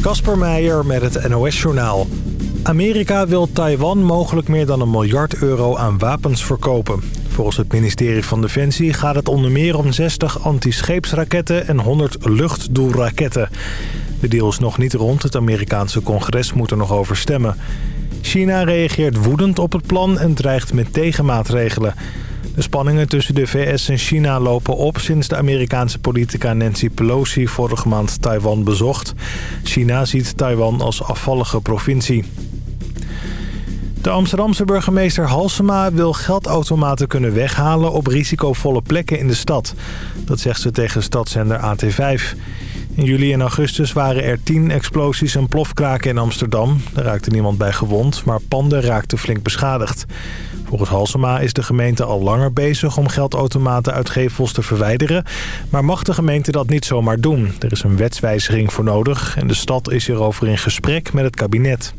Kasper Meijer met het NOS-journaal. Amerika wil Taiwan mogelijk meer dan een miljard euro aan wapens verkopen. Volgens het ministerie van Defensie gaat het onder meer om 60 anti-scheepsraketten en 100 luchtdoelraketten. De deal is nog niet rond, het Amerikaanse congres moet er nog over stemmen. China reageert woedend op het plan en dreigt met tegenmaatregelen. De spanningen tussen de VS en China lopen op sinds de Amerikaanse politica Nancy Pelosi vorige maand Taiwan bezocht. China ziet Taiwan als afvallige provincie. De Amsterdamse burgemeester Halsema wil geldautomaten kunnen weghalen op risicovolle plekken in de stad. Dat zegt ze tegen stadszender AT5. In juli en augustus waren er tien explosies en plofkraken in Amsterdam. Er raakte niemand bij gewond, maar panden raakten flink beschadigd. Volgens Halsema is de gemeente al langer bezig om geldautomaten uit gevels te verwijderen. Maar mag de gemeente dat niet zomaar doen? Er is een wetswijziging voor nodig en de stad is hierover in gesprek met het kabinet.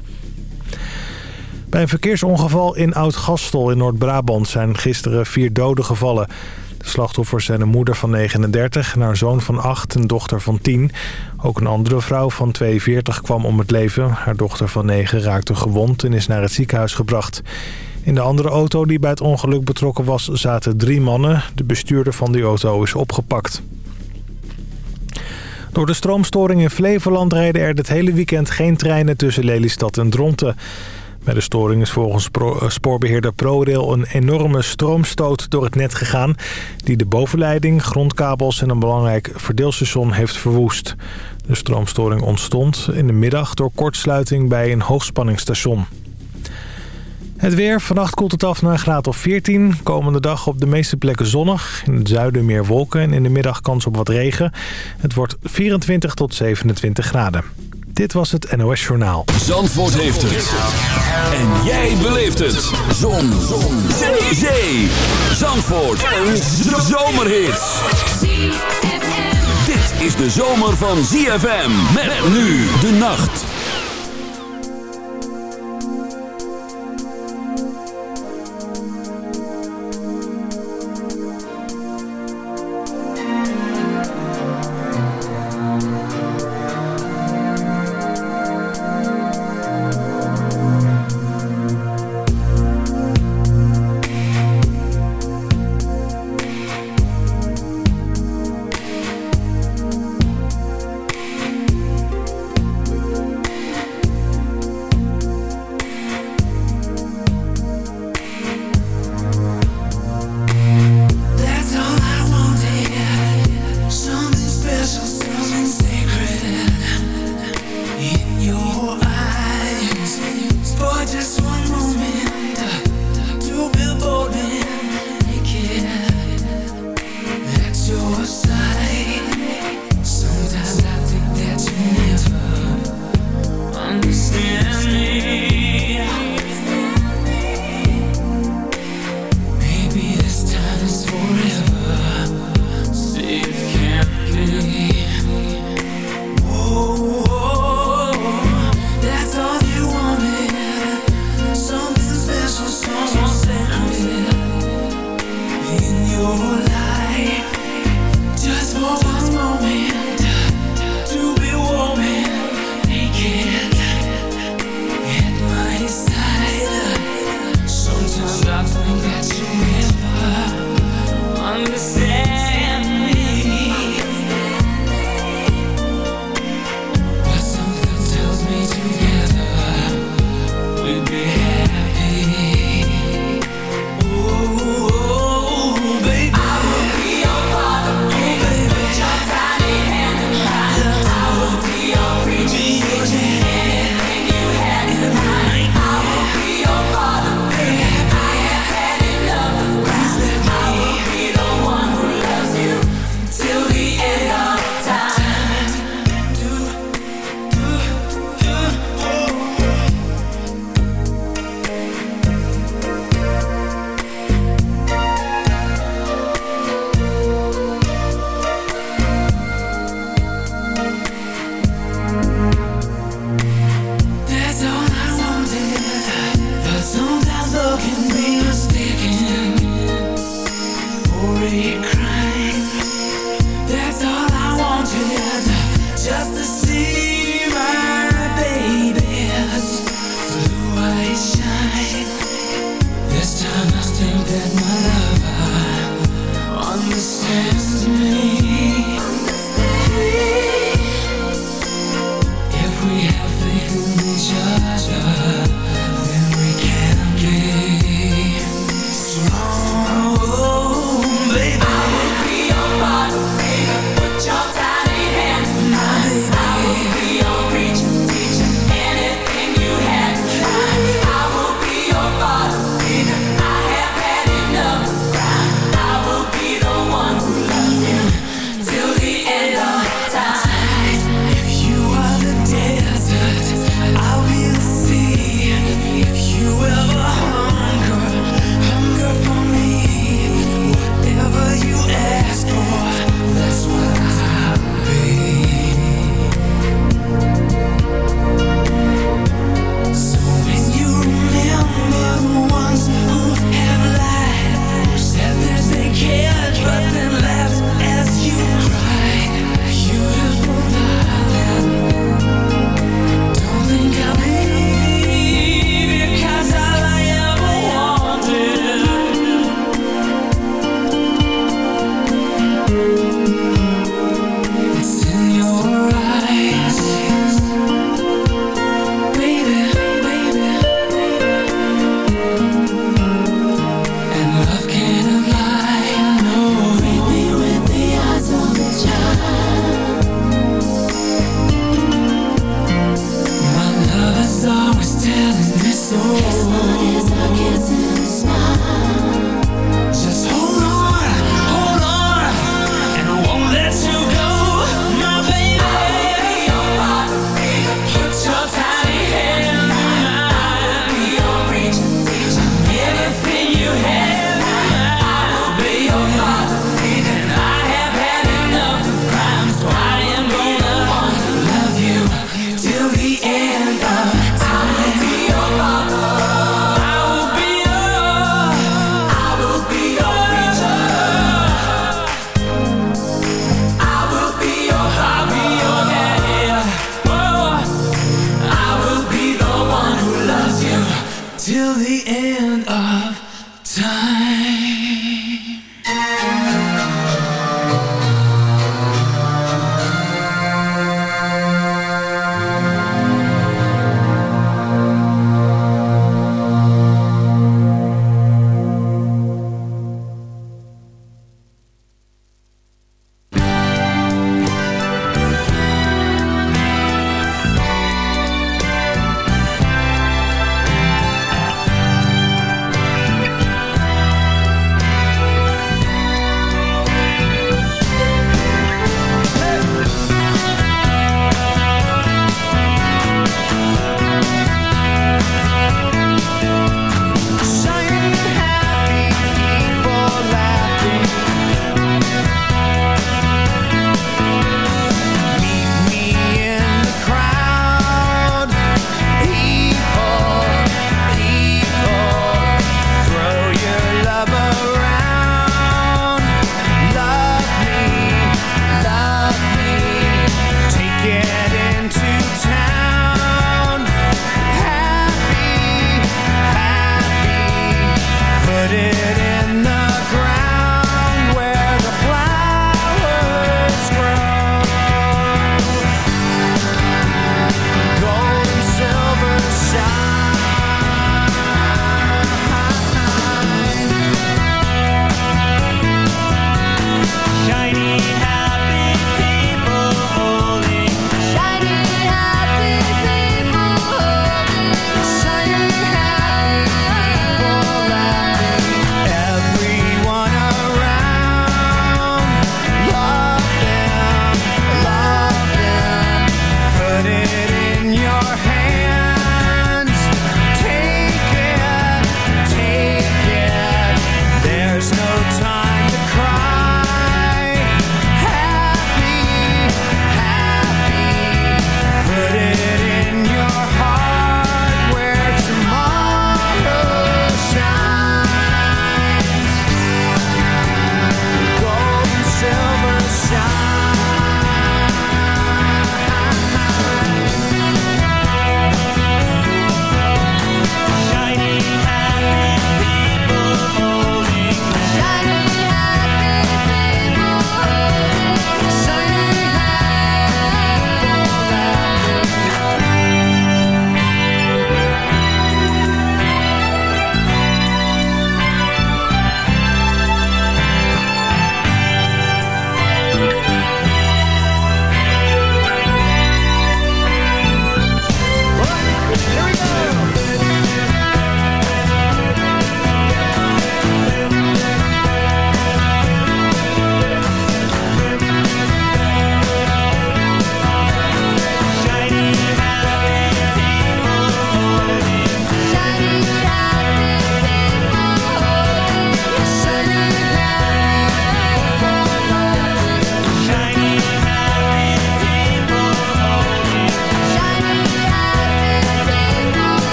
Bij een verkeersongeval in Oud-Gastel in Noord-Brabant zijn gisteren vier doden gevallen. De slachtoffers zijn een moeder van 39, haar zoon van 8 en dochter van 10. Ook een andere vrouw van 42 kwam om het leven. Haar dochter van 9 raakte gewond en is naar het ziekenhuis gebracht. In de andere auto die bij het ongeluk betrokken was zaten drie mannen. De bestuurder van die auto is opgepakt. Door de stroomstoring in Flevoland rijden er dit hele weekend geen treinen tussen Lelystad en Dronten. Bij de storing is volgens eh, spoorbeheerder ProRail een enorme stroomstoot door het net gegaan... die de bovenleiding, grondkabels en een belangrijk verdeelstation heeft verwoest. De stroomstoring ontstond in de middag door kortsluiting bij een hoogspanningsstation. Het weer. Vannacht koelt het af naar een graad of 14. Komende dag op de meeste plekken zonnig. In het zuiden meer wolken en in de middag kans op wat regen. Het wordt 24 tot 27 graden. Dit was het NOS Journaal. Zandvoort heeft het. En jij beleeft het. Zon. Zon. Zee. Zee. Zandvoort. Een zomerhit. Dit is de zomer van ZFM. Met nu de nacht.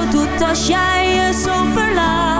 Zo doet, als jij je zo verlaat.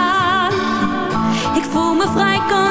Ik voel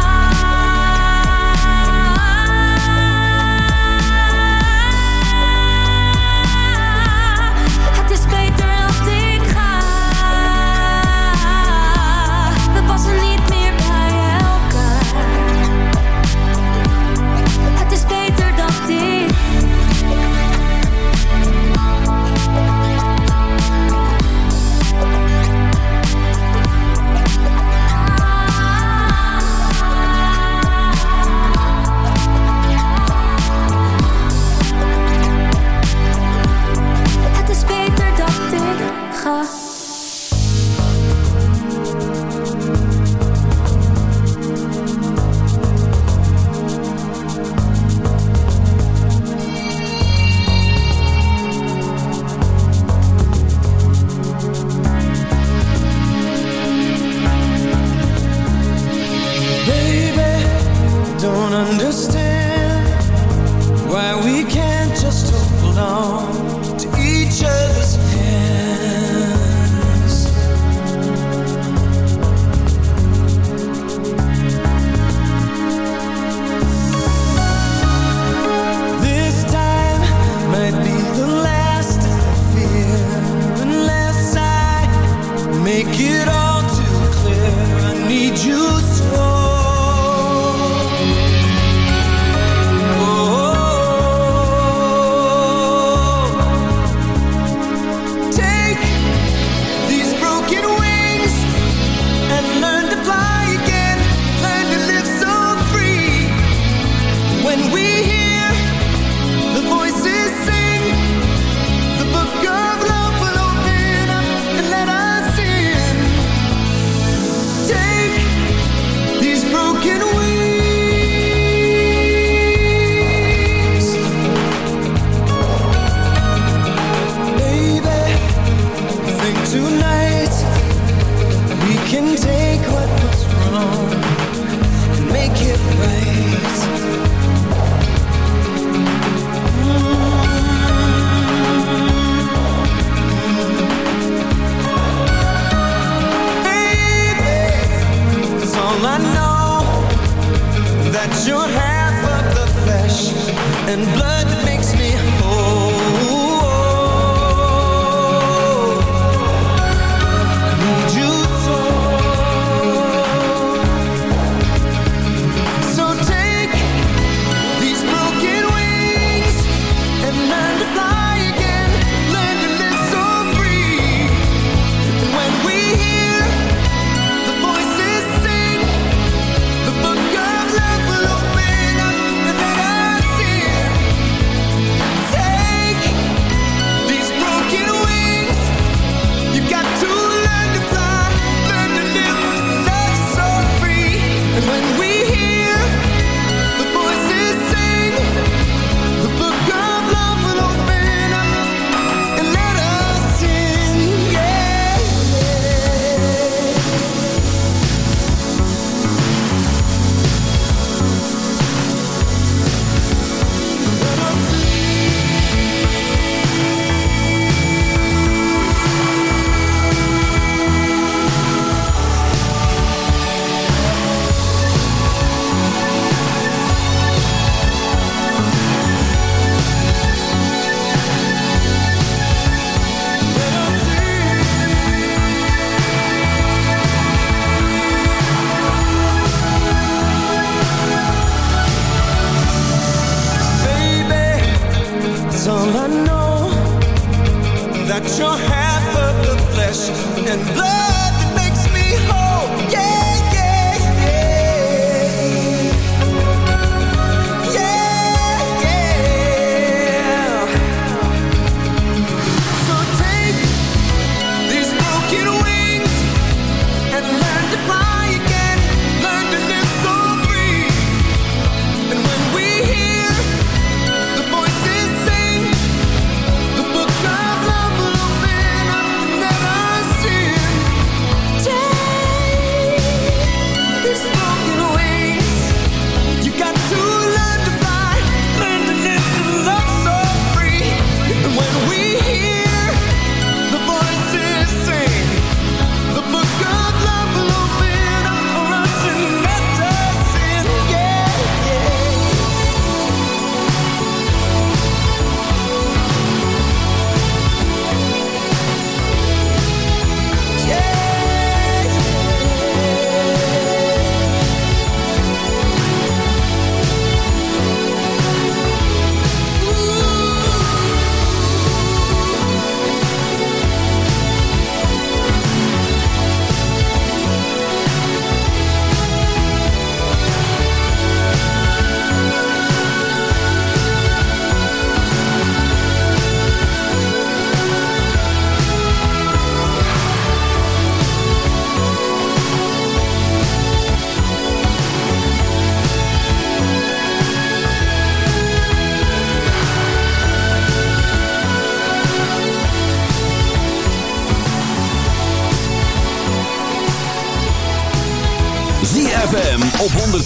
Understand why we can't just hold on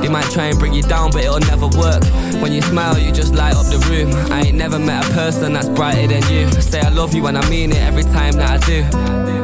They might try and bring you down, but it'll never work. When you smile, you just light up the room. I ain't never met a person that's brighter than you. Say I love you and I mean it every time that I do.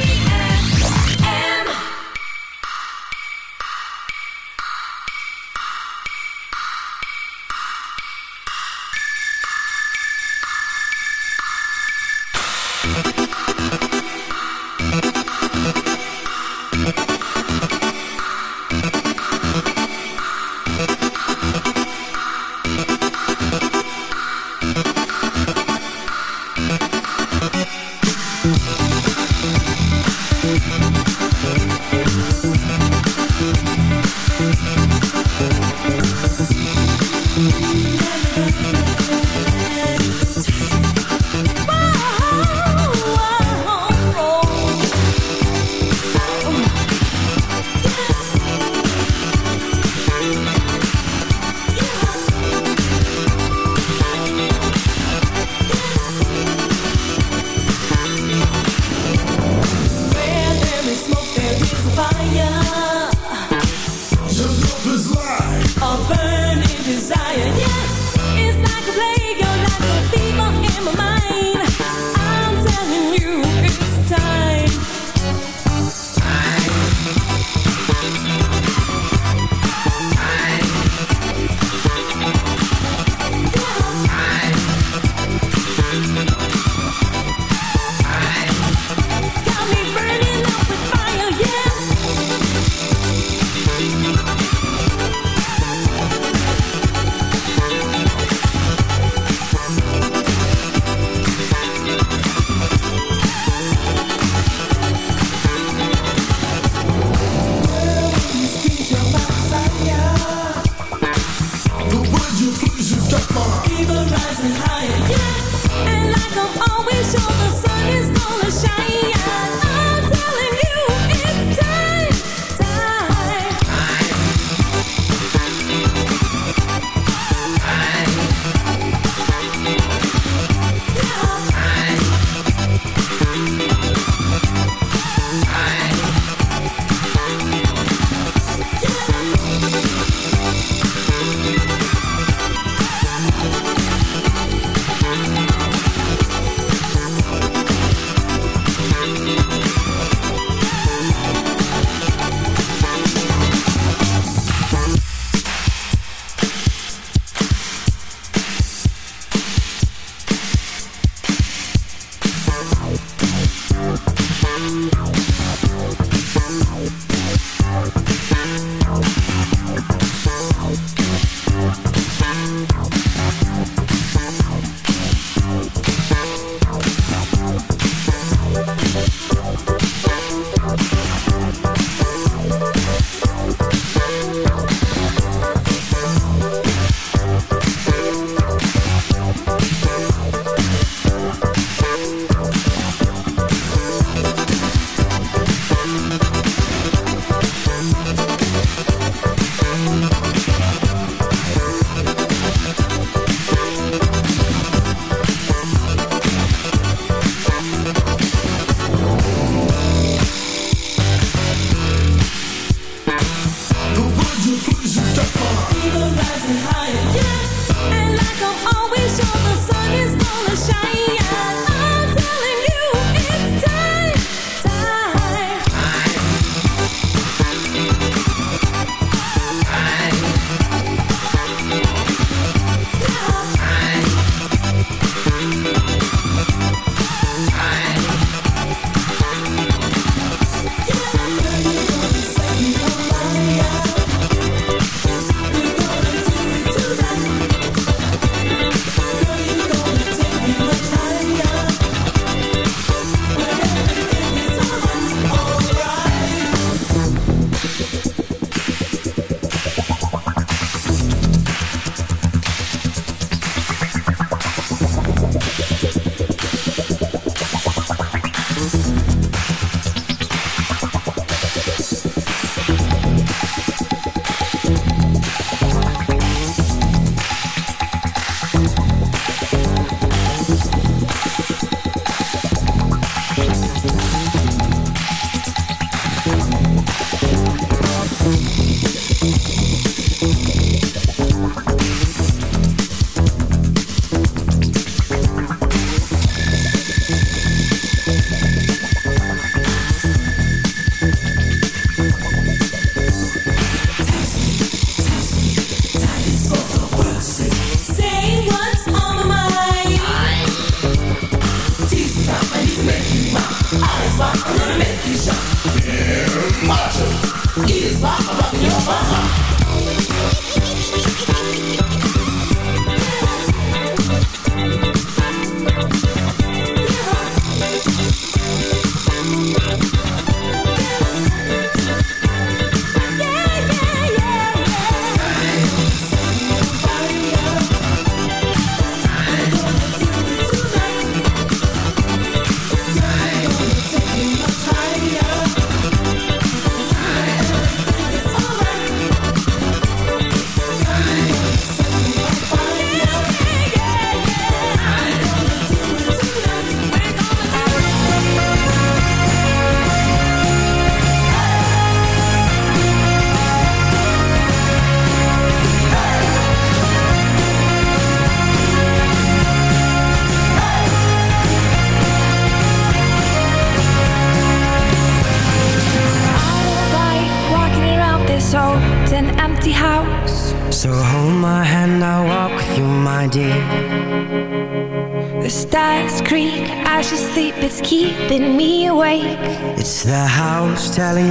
Italian